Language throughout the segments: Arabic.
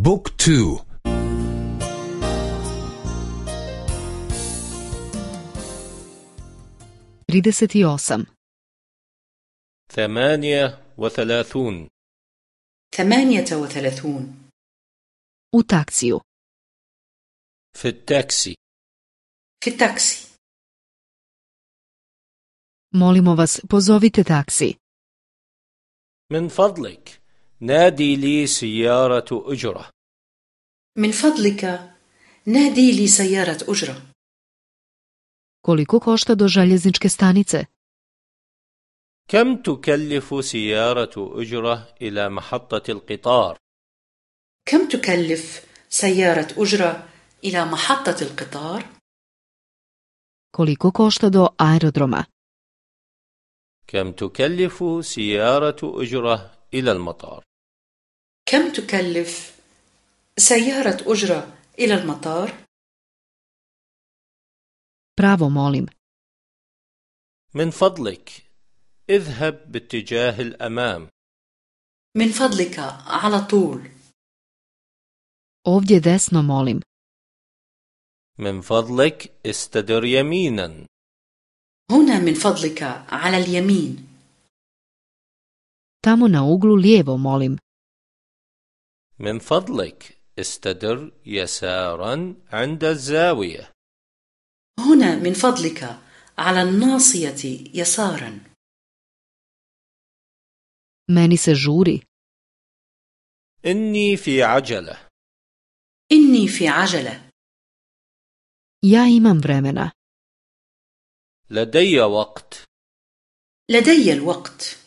book two. trideset osam ثمانية وثلاثون. ثمانية وثلاثون. U taksiju. في التاكسي. في التاكسي. Molimo vas pozovite taksi. من فضلك. نادي لي سيارة أجرة من فضلك نادي لي سيارة أجرة koliko košta do željezničke stanice كم تكلف سيارة أجرة إلى محطة القطار؟ كم تكلف سيارة أجرة إلى محطة القطار؟ koliko košta do aerodroma كم تكلف سيارة أجرة إلى المطار؟ كم تكلف سيارة أجرة إلى المطار؟ pravo molim من فضلك اذهب باتجاه الأمام. من فضلك على طول. Ovdje desno molim من فضلك استدر يمينا. هنا من فضلك على اليمين. Tamo na uglu lijevo molim. من فضلك استدر يسارا عند الزاوية هنا من فضلك على الناصية يسارا meni se žuri. إني في عجلة إني في عجلة ja imam vremena. لدي وقت لدي الوقت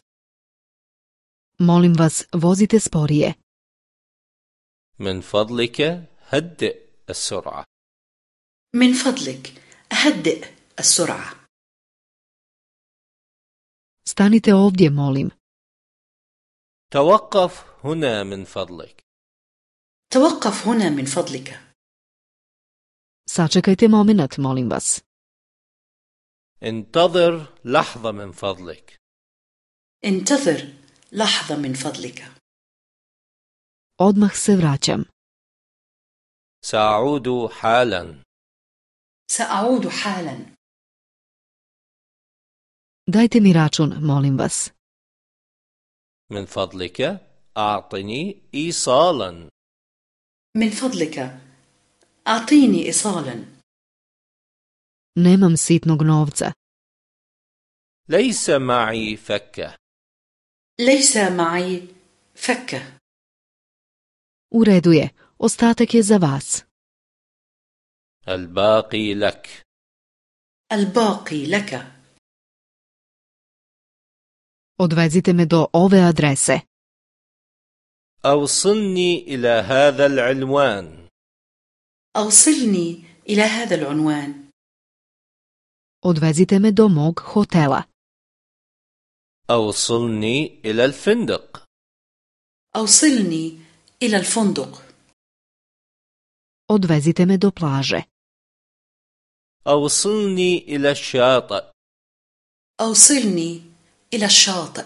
molim vas vozite sporije. من فضلك هدئ السرعة. من فضلك هدئ السرعة. Stanite ovdje molim. توقف هنا من فضلك. توقف هنا من فضلك. Sačekajte moment molim vas. انتظر لحظة من فضلك. انتظر لحظة من فضلك. Odmah se vraćam. سأعود حالا. سأعود حالا. Dajte mi račun molim vas. من فضلك أعطني إيصالا. من فضلك. أعطيني إيصالا. Nemam sitnog novca. ليس معي فكة. ليس معي فكة. U redu je ostatak je za vas. الباقي لك. الباقي لك. Odvezite me do ove adrese. أوصلني إلى هذا العنوان. أوصلني إلى هذا العنوان. Odvezite me do mog hotela. أوصلني إلى الفندق. أوصلني إلى الفندق. Odvezite me do plaže. أوصلني إلى الشاطئ. أوصلني إلى الشاطئ.